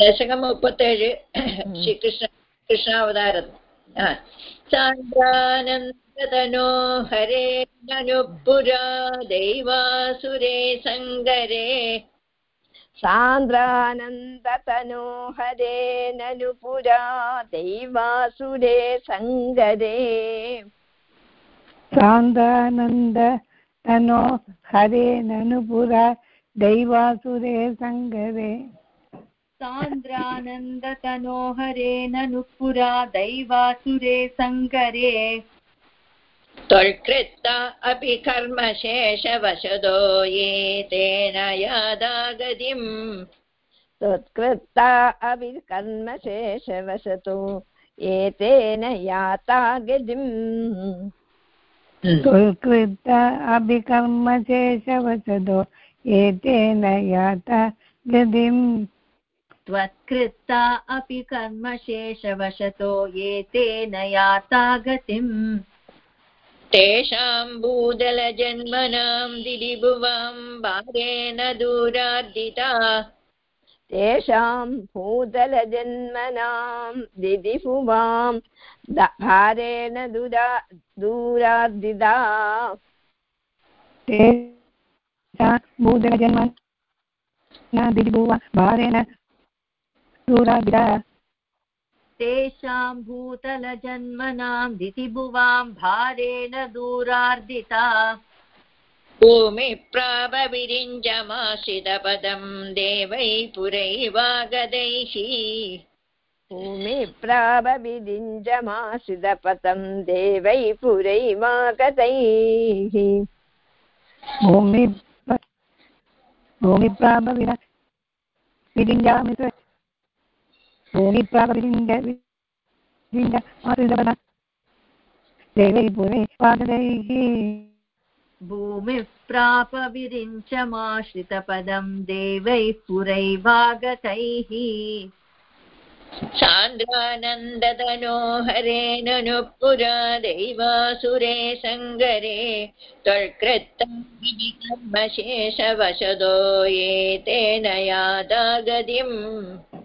दशकम् मुपत्तेഴ് श्रीकृष्ण कृष्णावतार सान्द्रानन्दतनो हरे ननुपुरा दैवासुरे सङ्गरे सान्द्रानन्दतनो हरे ननुपुरा दैवासुरे सङ्गरे सान्द्रानन्द तनो हरे ननुपुरा दैवासुरे सङ्गरे सान्द्रानन्दतनो हरे ननुपुरा दैवासुरे सङ्गरे त्वल्कृत्ता अपि कर्मशेषवशदो ये तेन यादागतिम्। त्वत्कृत्ता अपि कर्मशेषवशतो एतेन याता गतिम् त्वत्कृत्ता अपि कर्मशेषवशदो एतेन याता गतिम् त्वत्कृत्ता अपि कर्मशेषवशतो ये तेन याता गतिम् तेषां भूदलजन्मनां दिदिभुवां भारेण दूरार्दिता। तेषां भूतलजन्मनां दिदिभुवां भारेण दुरा दूरार्दिदा भूदलजन्म दिदिभुवा भारेण दूरार्दिता तेषां भूतलजन्मनां दितिभुवां भारेण दूरार्दिता। भूमिप्रापविरिञ्जमाश्रितपदं देवै पुरैवागदैः। भूमिप्रापविदिञ्जमाश्रितपथं देवै पुरैवागतैः भूमि भूमिप्रापविर विरिञ्जामित पुरे वागदैः भूमिः प्राप विरिञ्चमाश्रितपदं देवैः पुरैवागतैः सान्द्रानन्दतनो हरेणनु पुरा दैवासुरे सङ्गरे त्वल्कृत्तर्मशेषवशदो ये तेन यादागतिम्। सान्द्रानन्दतनो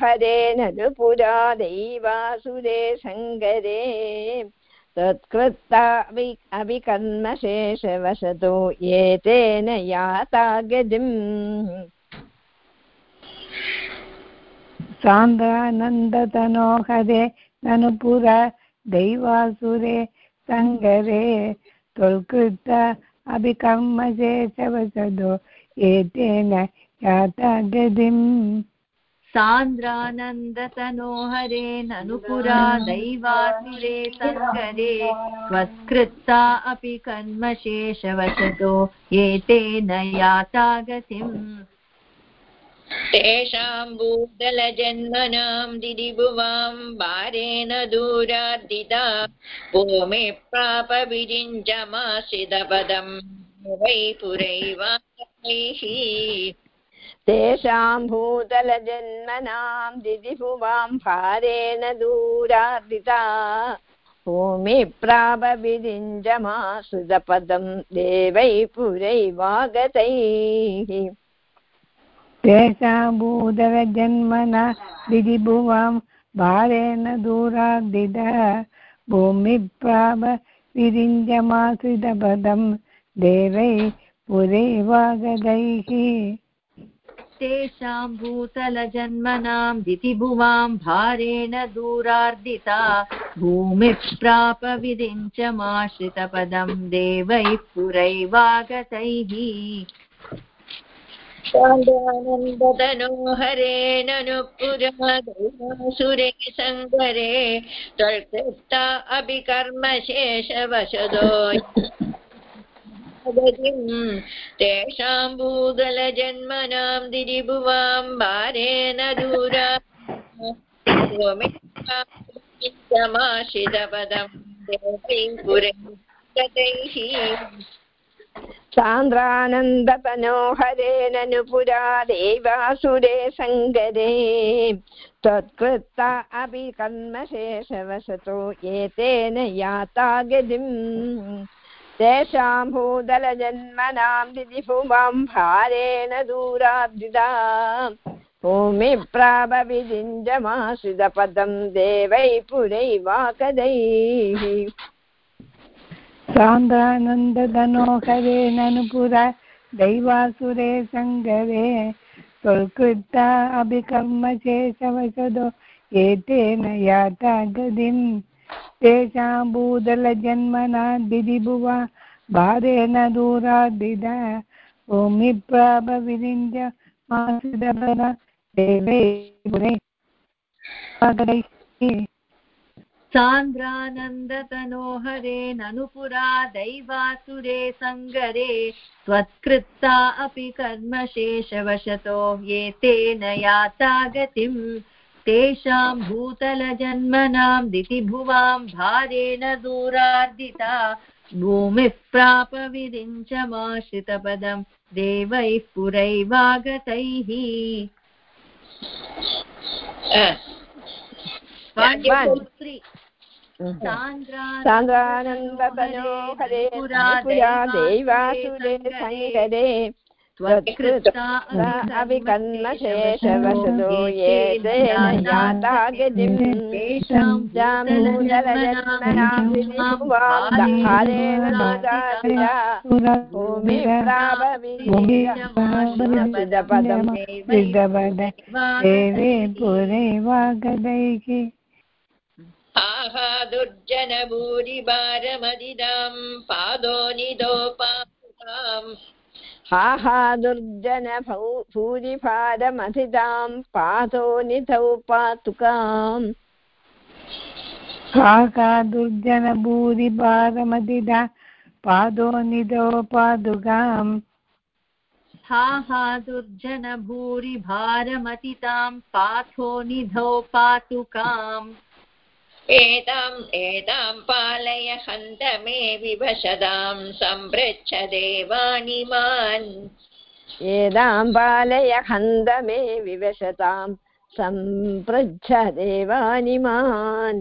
हरेण नुपुरा दैवासुरे सङ्गरे तत्कृत्ता अभि अभिकर्मशेषवशतो एतेन याता गतिम्। सान्द्रानन्दतनो हरे ननुपुर दैवासुरे सङ्गरे त्वल्कृत अभिकर्मशेषवसदो एतेन याता गतिम् सान्द्रानन्दतनो ननुपुरा दैवासुरे सङ्गरे त्वत्कृत्ता अपि कर्मशेषवशतो एतेन याता गतिम् तेषां भूतलजन्मनां दिदिभुवां भारेण दूरार्दिता। भूमिप्राप विरिञ्जमाश्रितपदं वै पुरैवाकैः तेषां भूतलजन्मनां दिदिभुवां भारेण दूरार्दिता। भूमिप्रापविरिञ्जमाश्रितपदं देवै पुरैवागतैः। तेषां भूदलजन्मना दिदिभुवां भारेण दूरार्दितः। भूमिप्राप विरिञ्जमाश्रितपदं देवै पुरैवागदैः तेषां भूतलजन्मनां दितिभुवां भारेण दूरार्दिता। भूमिः प्राप विरिञ्चमाश्रितपदं देवैः पुरैवागतैः। सान्द्रानन्दतनो हरेणनु सङ्गरे त्वल्कृत्ता अभिकर्मशेषवशदो गतिम् तेषां भूगलजन्मनां दिदिभुवां भारेण दूरा। समाशितपदं देवै पुरे गतैः सान्द्रानन्दतनो हरेण नुपुरा देवासुरे सङ्गरे त्वत्कृत्ता अपि कर्मशेषवशतो एतेन याता गतिम् तेषां भूतलजन्मनां दिदिभुवां भारेण दूराब्धिता भूमिप्रापविदिञ्जमाश्रितपदं देवै पुरैवाकदैः। सान्द्रानन्दधनोहरे ननुपुरा दैवासुरे सङ्गरे त्वल्कृता अभिकर्मशेषवशदो एतेन याता गतिम्। तेषां भूदलजन्मना दिदिभुवा भारेण दूरादिदा भूमिप्रापविरिञ्ज मासिदबल देवै पुरे सान्द्रानन्दतनोहरे ननुपुरा दैवासुरे सङ्गरे त्वत्कृता अपि कर्मशेषवशतो, ये तेन याता गतिम् तेषां भूतलजन्मनां दितिभुवां भारेण दूरार्दिता भूमिः प्राप विरिञ्चमाश्रितपदं देवैः पुरैवागतैः। हरे पुरा दैवासुरे सङ्गरे त्वत्कृता अभिकर्मशेषवशतो ये तेन याता गतिम् जामूदलजन्मनां विधिभुवां दारेण भूमिप्रापविदपदं देवे पुरे वागदैः आहा दुर्जनभूरिभारमदिदां पादो निदोपाम् हा हा दुर्जन भूरिभारमथितां पातो निधौ पातुकाम्। काका दुर्जनभूरिभारमदिदा पादो निदो पादुकाम् हा हा दुर्जन भूरिभारमतितां पाथो निधौ पातुकाम्। एताम् एतां पालय हन्त मे विभशदां सम्पृच्छ देवानि मान्। एदां बालय हन्द मे विवशतां सम्पृच्छ देवानिमान्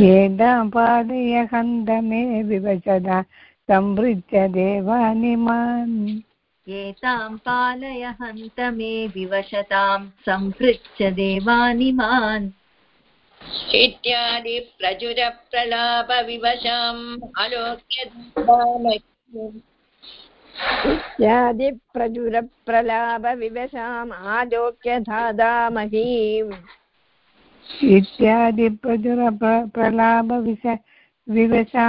येदां पादय हन्द मे विवशदा संवृत्य देवानिमान् एतां पालय हन्त मे विवशतां सम्पृच्छ देवानिमान् इत्यादि प्रचुरप्रलापविवशाम् आलोक्य धादामहीम् इत्यादि प्रचुर प्रलाभविष विवशा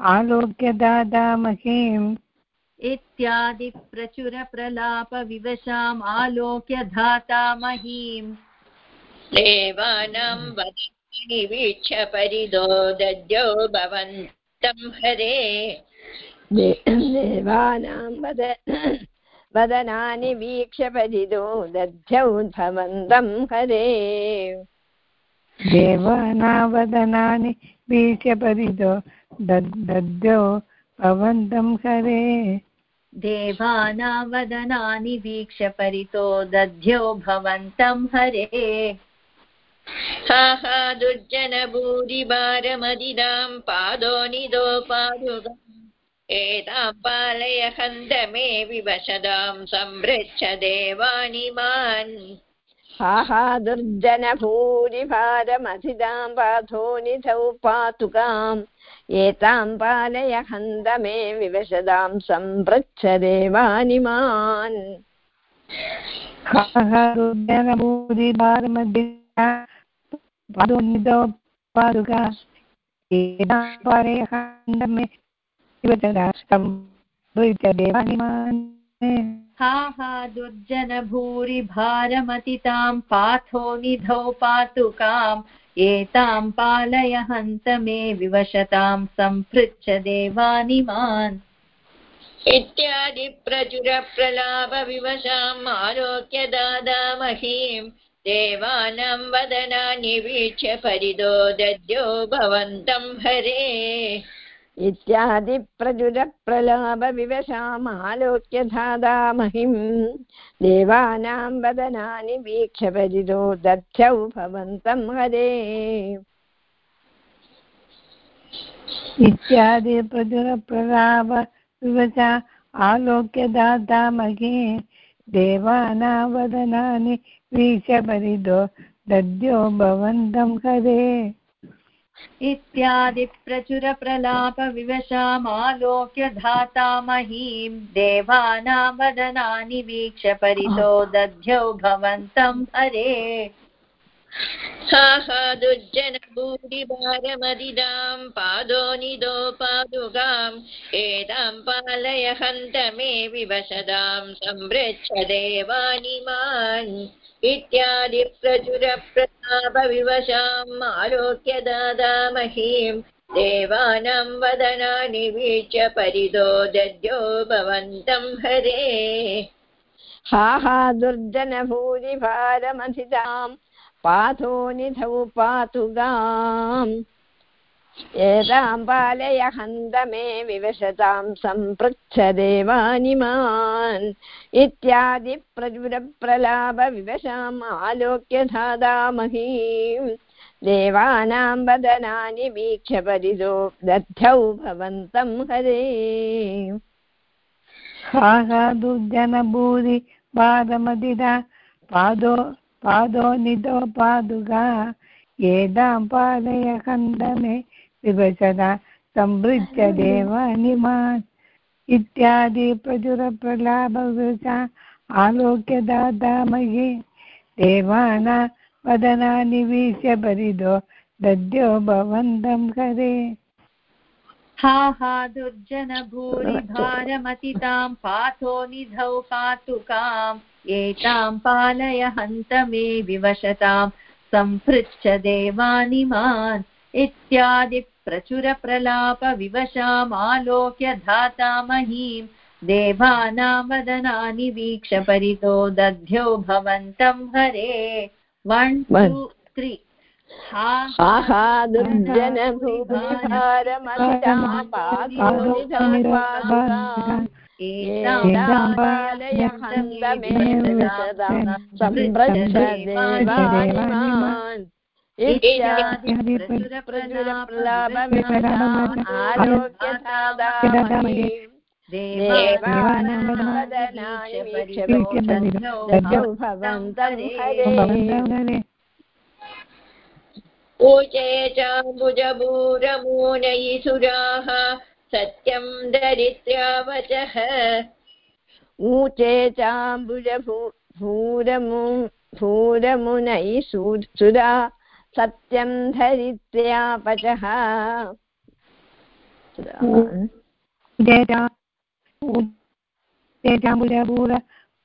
आलोक्य दादामहीम् इत्यादि प्रचुरप्रलापविवशाम् आलोक्य धातामहीम् देवानां वदनानि वीक्ष्य परिदो दद्यो भवन्तं हरे। दे- देवानां वद वदनानि वीक्ष्य परिदो दध्यौ भवन्तं हरे। देवानावदनानि वीक्ष्यपरिदो दद्यो भवन्तं हरे। देवानावदनानि वीक्ष्य परितो दध्यो भवन्तं हरे। हा हा दुर्जनभूरिभारमदिदां पादो निदो पादुकम् एतां पालय हन्त मे विवशदां सम्पृच्छ देवानि मान् हा हा दुर्जनभूरिभारमथितां पाथो निधौ पातुकाम् एतां पालय हन्द मे विवशदां सम्पृच्छ देवानिमान् पादोनिदो पादुका एतां पारयहन्दमे देवानिमान् हा हा दुर्जन भूरिभारमतितां पाथो निधौ पातुकाम् एतां पालय हन्त मे विवशतां सम्पृच्छ देवानिमान् इत्यादि प्रचुरप्रलापविवशाम् आलोक्य दादामहीम् देवानां वदनानि वीक्ष्य परिदो दद्यो भवन्तं हरे। इत्यादि प्रचुरप्रलाभविवशामालोक्य धादामहिम् देवानां वदनानि वीक्ष्य परिदो दध्यौ भवन्तं हरे। इत्यादि प्रचुरप्रलाप विवचा आलोक्य दातामहे देवानावदनानि वीक्ष्य परिदो दद्यो भवन्तं हरे इत्यादिप्रचुरप्रलापविवशामालोक्य धाता महीं देवानां वदनानि वीक्ष्य परितो दध्यौ भवन्तं हरे। हा हा दुर्जनभूरिभारमदिदां पादो निदो पादुकाम् एतां पालय हन्त मे विवशदां संवृच्छ देवानिमान् इत्यादि प्रचुरप्रतापविवशाम् आलोक्य दादामहीं देवानां वदनानि वीक्ष्य परिदो दद्यो भवन्तं हरे। हा हा दुर्जनभूरिभारमधिताम् पाथो निधौ पातु गाम्। पालय हन्त मे विवशतां सम्पृच्छ देवानिमान् इत्यादि प्रचुरप्रलापविवशाम् आलोक्य धादामहीं। देवानां वदनानि वीक्ष्य परिदो दद्धौ भवन्तं हरे। हा हा दुर्जनभूरि पादमदिदा पादो पादो निदो पादुगा। येदां पालय कन्दमे विभजदा संवृज्य देवानिमान् इत्यादि प्रचुरप्रलाभवृषा आलोक्य दादामये देवाना वदनानि वीक्ष्य परिदो दद्यो भवन्तं हरे हा हा दुर्जनभूरिभारमतितां पाथो निधौ पातुकाम् एतां पालय हन्त मे विवशतां। सम्पृच्छ देवानिमान् इत्यादि प्रचुरप्रलापविवशामालोक्य धातामहीं देवानां वदनानि वीक्ष परितो दध्यो भवन्तं हरे वन् टु त्री हा हा हा दुर्जनभूरिभारमधितां पाथो निधौ पादुकाम् एतां पालय हन्त मे विवशतां सम्पृच्छ देवानिमान् इत्यादि प्रचुरप्रलापविवशाम् आलोक्यदादामहीं देवानां वदनानि वीक्ष्य दद्यौ भवन्तं हरे ऊचे चाम्बुजभूरमूनयिसुराः सत्यं दरिद्र्यावचः ऊचे चाम्बुजभू भूरमु भूरमुनैः सुरा सत्यं धरित्र्यापचः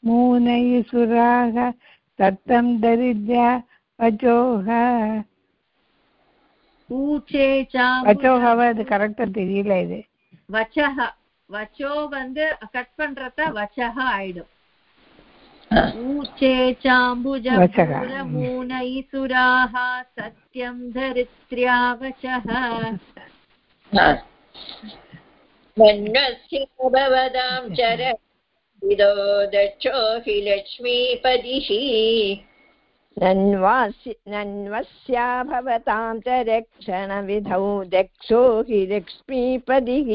मूनयिसुराः सत्तं दरिद्र्या வச்சோக ஊச்சே வச்சோகவ அது கரெக்டா தெரியல இது வச்சஹ வச்சோ வந்து கட் பண்றத வச்சஹ ஆயிடும் ऊचे वचः। चाम्बुजपूरमूनैसुराः सत्यं धरित्र्या वचः मन्वस्य भवदां चर। विदो दक्षो हि लक्ष्मीपदिः। नन्वस्या भवतां च रक्षणविधौ दक्षो हि लक्ष्मीपदिः।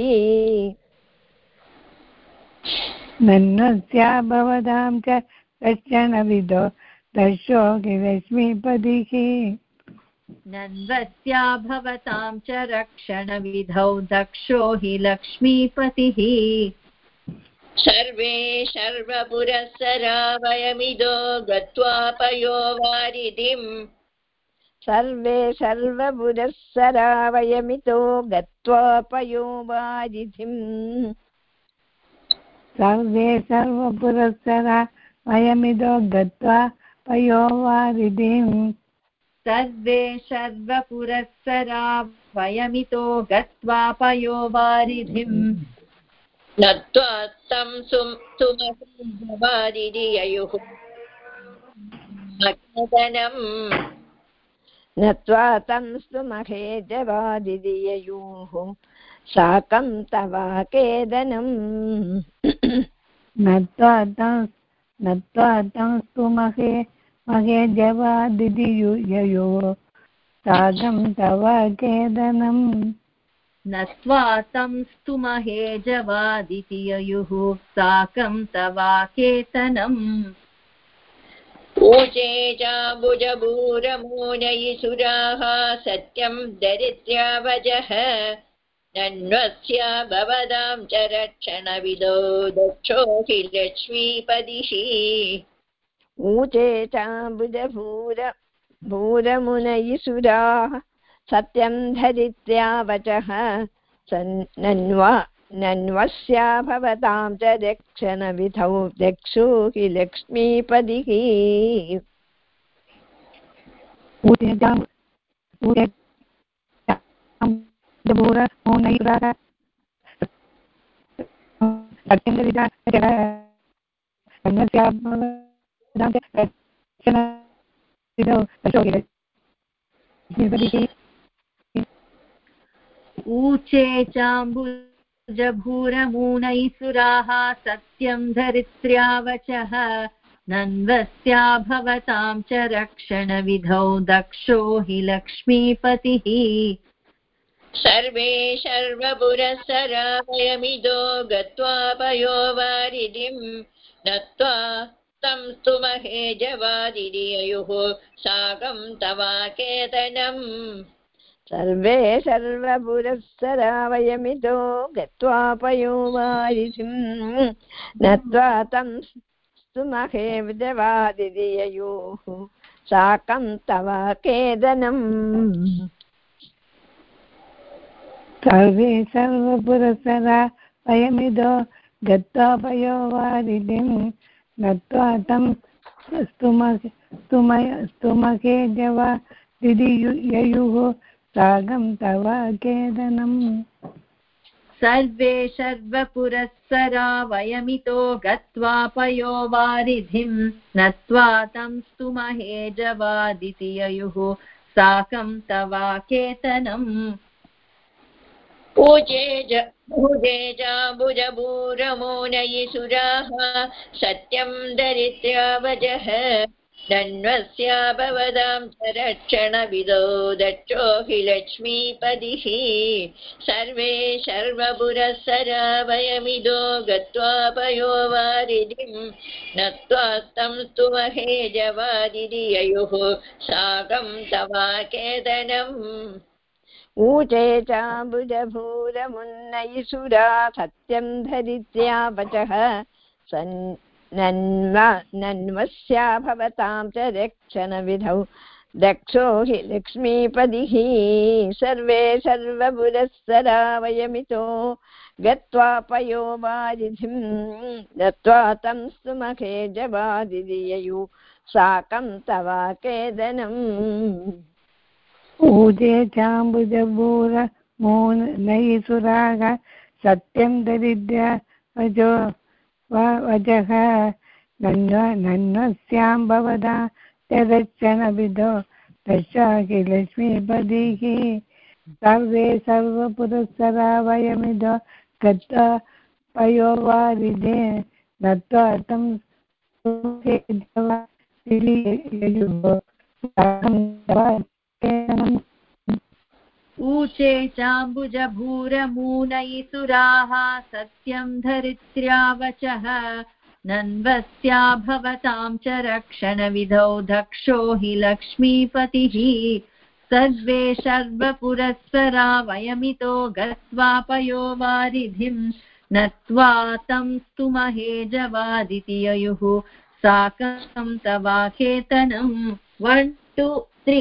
नन्नस्या भवतां च दर्शनविदो दर्शो रश्मिपदिः नन्वस्या भवतां च रक्षणविधौ दक्षो हि लक्ष्मीपतिः। सर्वे सर्वपुरःसरा वयमिदो गत्वा पयो वारिधिम्। सर्वे सर्वपुरःसरा वयमितो गत्वा पयो वारिधिम्। सर्वे सर्वपुरःसरा वयमिदो गत्वा पयोवारिधिम् सर्वे सर्वपुरःसरा वयमितो गत्वा पयो वारिधिम् नत्वा तं सुमवारिधिययुः मग्नदनम् नत्वा तं स्तुमहे जवादिदिययोः साकं तवाकेदनम् नत्वा तं नत्वा तं स्तुमहे महे जवादिदियुययो सागं तव केदनम्। नत्वा तं स्तुमहे जवादिति ययुः साकं तवाकेतनम् ऊचे चाम्बुजभूरमूनयिसुराः सत्यं दरिद्र्यावजः। नन्वस्या भवदां च रक्षणविदो दक्षो हि लक्ष्मीपदिः ऊचे चाम्बुजभूर भूरमुनयिसुराः सत्यं धरित्र्या वचः। नन्वा नन्वस्या भवतां च रक्षणविधौ दक्षो हि लक्ष्मीपदिः ऊचे चाम्बुजभूरमूनैसुराः सत्यं धरित्र्यावचः नन्वस्या भवतां च रक्षणविधौ दक्षो हि लक्ष्मीपतिः। सर्वे सर्वपुरःसरा वयमिदो गत्वा पयो वारिधिं नत्वा तं स्तुमहे जवादिरिययुः साकं तवाकेतनम्। सर्वे सर्वपुरःसरा वयमितो गत्वा पयो वारिधिं नत्वा तं स्तुमहे विजवादिययोः साकं तव केदनम् सर्वे सर्वपुरःसरा वयमिदो गत्वा पयो वारिधिं नत्वा तं स्तुमके जवा दिदि ययुः सागं तव केदनम्। सर्वे सर्वपुरःसरा वयमितो गत्वा पयो वारिधिं नत्वा तं स्तुमहे जवादिति ययुः साकं तवाकेतनम् पूजे ज भुजे जाम्बुजभूरमोनयिसुराः सत्यं दरिद्र्यावजः नन्वस्या भवदां च रक्षणविदो दक्षो हि लक्ष्मीपदिः सर्वे सर्वपुरःसरा वयमिदो गत्वा पयो वारिधिं नत्वा तं स्तुमहे जवादिदिययुः साकं तवाकेतनम्। ऊचे चाम्बुजभूरमुन्नयिसुरा सत्यं धरित्र्या वचः। नन्वस्या भवतां च रक्षणविधौ। दक्षो हि लक्ष्मीपदिः। सर्वे सर्वपुरःसरा वयमितो गत्वा पयो वारिधिं, दत्त्वा तं स्तुमखे जवादिययु साकं तव केदनम् ऊजे चाम्बुजभूर मून नयिसुराग सत्यं दरिद्र वजो नन्व नन्वस्यां भवदा चरक्षणविदो दशाकि सर्वे सर्वपुरःसरा वयमिदो गत्वा नत्वा तं ऊचे चाम्बुजभूरमूनयिसुराः सत्यं धरित्र्यावचः नन्वस्या भवतां च रक्षणविधौ दक्षो हि लक्ष्मीपतिः। सर्वे सर्वपुरःसरा वयमितो गत्वा पयो वारिधिं नत्वा तं स्तुमहे जवादिति ययुः साकं तवाकेतनम् वन् टु त्री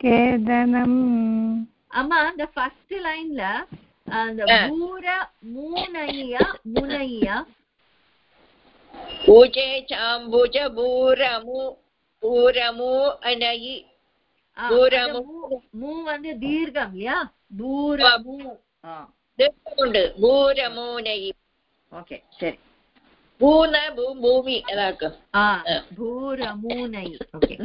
கேதனம் அம்மா the first line la அந்த மூர மூனைய முனைய பூஜே சாம்புஜ பூரமு பூரமு அனயி பூரமு மூ வந்து தீர்க்கம் இல்லையா பூரமு தீர்க்கம் உண்டு பூரமூனயி ஓகே சரி பூன பூமி அதாக்கு பூரமூனயி ஓகே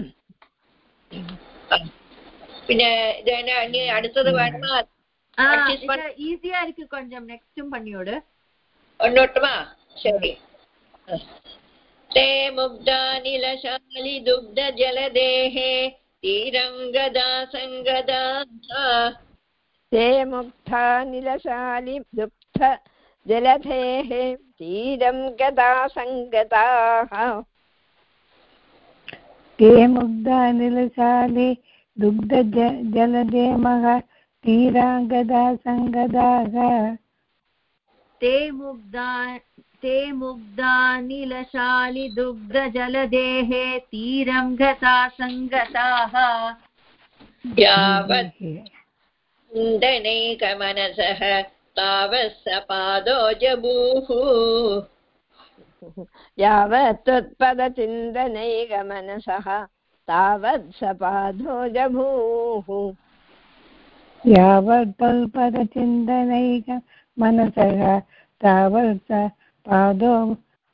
പിന്നെ ഇത് തന്നെ ഇനി അടുത്തത് വേണമാ ஆ Practice இது ஈஸியா இருக்கு கொஞ்சம் நெக்ஸ்டும் பண்ணியோடு ഒന്നോട്ടുമാ ശരി ते मुग्धानिलशालि दुग्धजलदेहे तीरङ्गदा सङ्गदा ते मुग्धा निलशालि दुग्ध जलधेः तीरं गदा सङ्गताः ते मुग्धानिलशालि दुग्ध जलदेमः तीराङ्गदा सङ्गदाः ते मुग्धा ते मुग्धानिलशालि दुग्धजलदेहे तीरं गता सङ्गताः। यावत् कुन्दनैकमनसः तावत् स पादो जबूः। यावत् त्वत्पदचिन्तनैकमनसः तावत् सपाधो जभूः यावत्पल्पदचिन्तनैक मनसः तावत् स पादो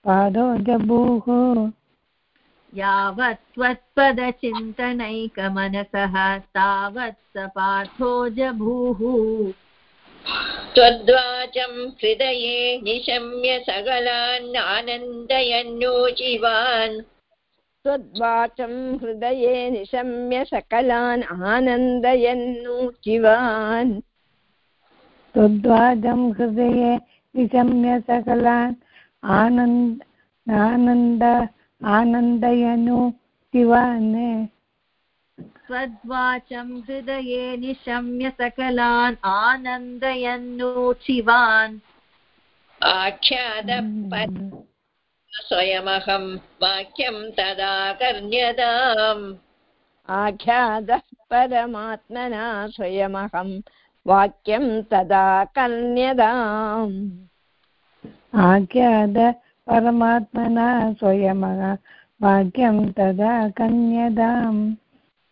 पादो जबूः यावत् त्वत्पदचिन्तनैकमनसः तावत् स पार्थो जभूः त्वद्वाचं हृदये निशम्य सकलान् आनन्दयन्नोचिवान् त्वद्वाचं हृदये निशम्य सकलान् आनन्दयन्नूचिवान् त्वद्वादं हृदये निशम्य सकलान् आनन्द आनन्द आनन्दयनु शिवान् त्वद्वाचं हृदये निशम्य सकलान् आनन्दयन्नूचिवान् आख्यात स्वयमहं वाक्यं तदा कर्ण्यताम्। आख्यातः परमात्मना स्वयमहं वाक्यं तदा कर्ण्यदाम् आख्याद परमात्मना स्वयमः वाक्यं तदा कन्यदाम्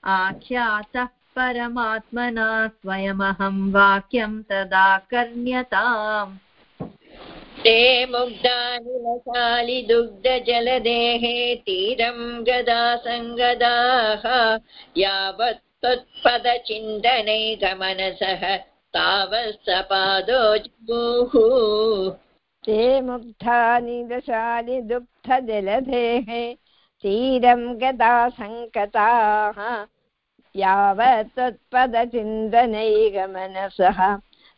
आख्यातः परमात्मना स्वयमहं वाक्यं तदा कर्ण्यताम्। ते मुग्धानिलशालिदुग्धजलदेहे तीरं गदा सङ्गदाः यावत् त्वत्पदचिन्तनैकमनसः तावत् स पादो जगुः ते मुग्धानि दशानि दुग्धजलधेः तीरं गदा सङ्कताः यावत् त्वत्पदचिन्तनैकमनसः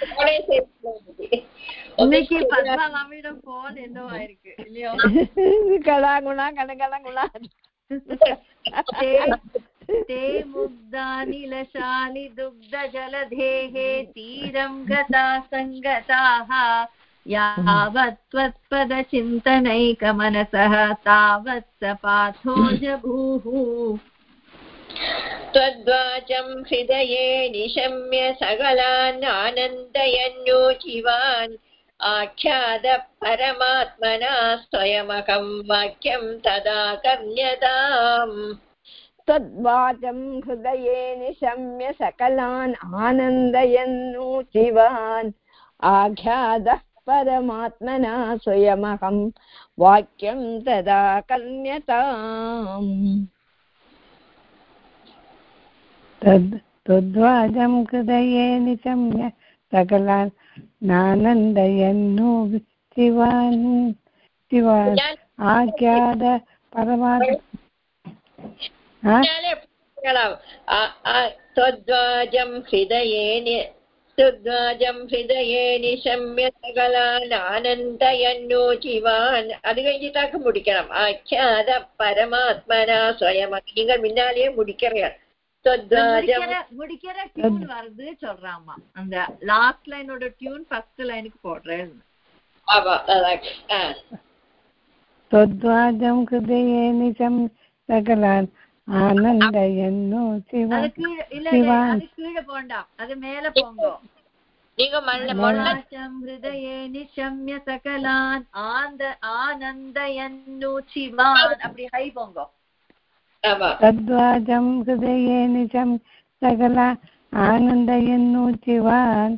இன்னைக்கு பத்மா மாமியோட போன் என்னவா இருக்கு இல்லையோ கலாகுணா கனகலகுணா ते ते मुग्धानिलशालि दुग्धजलधेः तीरं गता सङ्गताः यावत् त्वत्पदचिन्तनैकमनसः तावत् स पाथो जभूः त्वद्वाचं हृदये निशम्य सकलान् आनन्दयन्नोचिवान् आख्याद परमात्मना स्वयमहं वाक्यं तदा कर्ण्यताम् त्वद्वाचं हृदये निशम्य सकलान् आनन्दयन्नूचिवान् आख्यादः परमात्मना स्वयमहं वाक्यं तदा कर्ण्यताम् तद् त्वद्वाजं हृदये निशम्य सकलान् नानन्दयन्नु शिवान् शिवान् आख्याद परमात् हा? പിന്നാലെ കേളാം. ആ- ആ- त्वद्वाजं हृदये नि- त्वद्वाजं हृदये നിശമ്യ സകലാൻ ആനന്ദയന്നോചിവാൻ അത് കഴിഞ്ഞിട്ടാക്ക് മുടിക്കണം ആഖ്യാത പരമാത്മന സ്വയം നിങ്ങൾ പിന്നാലെ മുടിക്കറിയാം त्वद्वाजं முடிக்கிற முடிக்கிற டியூன் வருது சொல்றாமா அந்த லாஸ்ட் லைனோட டியூன் ஃபர்ஸ்ட் லைனுக்கு போடுறேன் आव आ, त्वद्वाजं हृदये निशं सकलान् आनन्दयन्नो शिव அது கீழே இல்ல இல்ல சிவான். அது கீழே போண்டாம் அது மேல போங்க நீங்க மல்ல மொள்ள வாசம் ஹிருதயே நிஷம்ய சகலான் ஆந்த ஆனந்தயன்னூச்சிவான் அப்படி ஹை போங்க ஆமா तद्वाजं हृदये निजं सकला आनन्दयन्नूचिवान्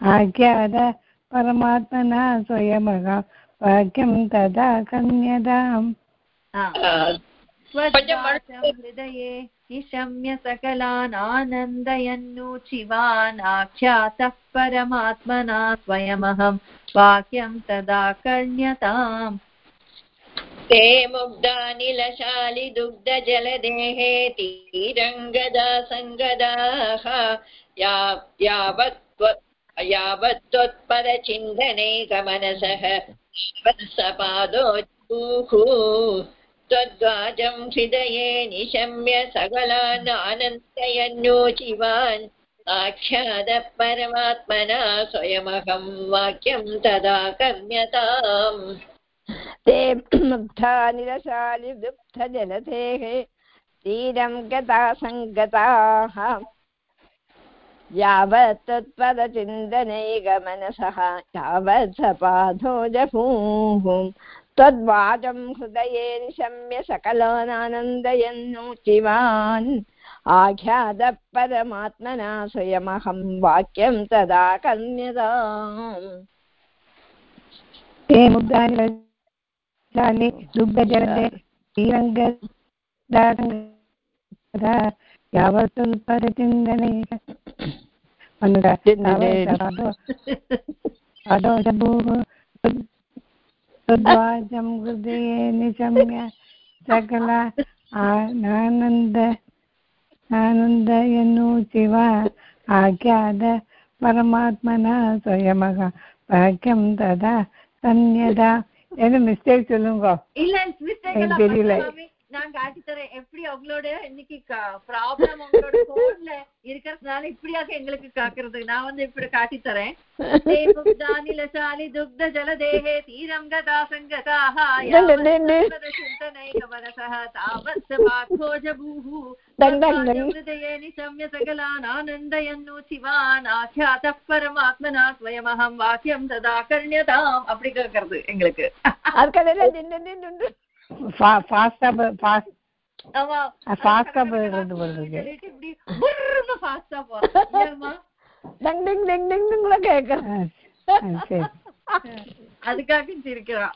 आज्ञाद परमात्मना स्वयमः वाक्यं तदा कन्यदाम्। हृदये निशम्य सकलान् आनन्दयन्नूचिवान् आख्यातः परमात्मना स्वयमहं। वाक्यं तदा कर्ण्यताम् ते मुग्धानिलशालिदुग्धजलदेहे तीरङ्गदा सङ्गदाः या यावत् यावत्त्वत्परचिन्तने गमनसः सपादोः त्वद्वाजं हृदये निशम्य सकलान् आनन्दयन्नोचिवान् आख्यातः परमात्मना स्वयमहं वाक्यं तदा कर्म्यताम् ते मुग्धा निरशालिदुग्धजलधेः तीरं गता सङ्गताः यावत् तत्पदचिन्तनैकमनसः यावत् सपाधो जभूः। त्वद्वाचं हृदये निशम्य सकलानानन्दयन्नूचिवान् आख्यातः परमात्मना स्वयमहं वाक्यं तदा कन्यताम् लाले दुग्धजलदे श्रीरङ्गदा यावत्तु परिचिन्दने अनुराधोषभूः सुद्वाजं हृदये निशम्य सकला आनन्द आनन्दयनुचिव आख्याद परमात्मना स्वयमः भाग्यं तदा सन्यदा என்ன மிஸ்டேக் சொல்லுங்க இல்ல மிஸ்டேக் எனக்கு தெரியல நான் காட்டி தரேன் எப்படி அவங்களோட இன்னைக்கு ப்ராப்ளம் அவங்களோட போன்ல இருக்கிறதுனால இப்படியாக எங்களுக்கு காக்குறது நான் வந்து இப்படி காட்டி தரேன் சாலி துக்த ஜல தேகே தீரங்க தாசங்கதாக सङ्गताः चिन्तनैकमनसः तावत् स पार्थोजभूः डङ् डङ् डङ्। हृदये निशम्य सकलान् आनन्दयन्नु शिवान् आख्यातः परमात्मना स्वयमहं वाक्यं तदा कर्ण्यताम् அப்படி கேட்கறது எங்களுக்கு அதுக்கடையில நின்று நின்று ஃபாஸ்டா ஃபாஸ்ட் ஆமா ஃபாஸ்டா போயிடுறது போடுறது சொல்லிட்டு இப்படி புர்ருன்னு fast ஆ போறது. ஏம்மா? டங் டிங் டிங் டிங் டிங்ல கேட்கறேன் சரி அதுக்காக சிரிக்கிறான்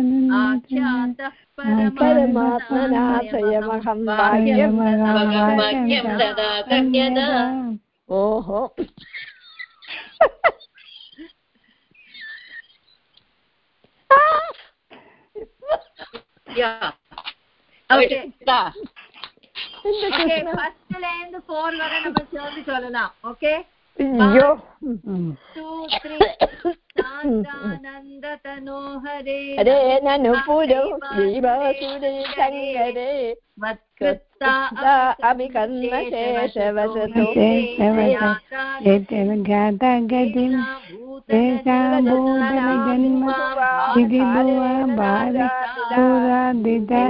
परमात्मनाशयमहं वाक्यं तदा ओहो yeah. Okay. okay. First, I'll end the four. We're going to be sure to now. Okay. यो। सूत्रेन्दतनोहरे रे ननुपुरो श्रीवासुरे मत्कृत्ता अभिकन्मशेषवसतो एतद् गाता गतिं तेषाम्बूतजन्म दिदिभुवा बालसुरादिता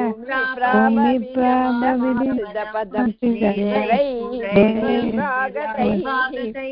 स्वामिप्राभविदिपदं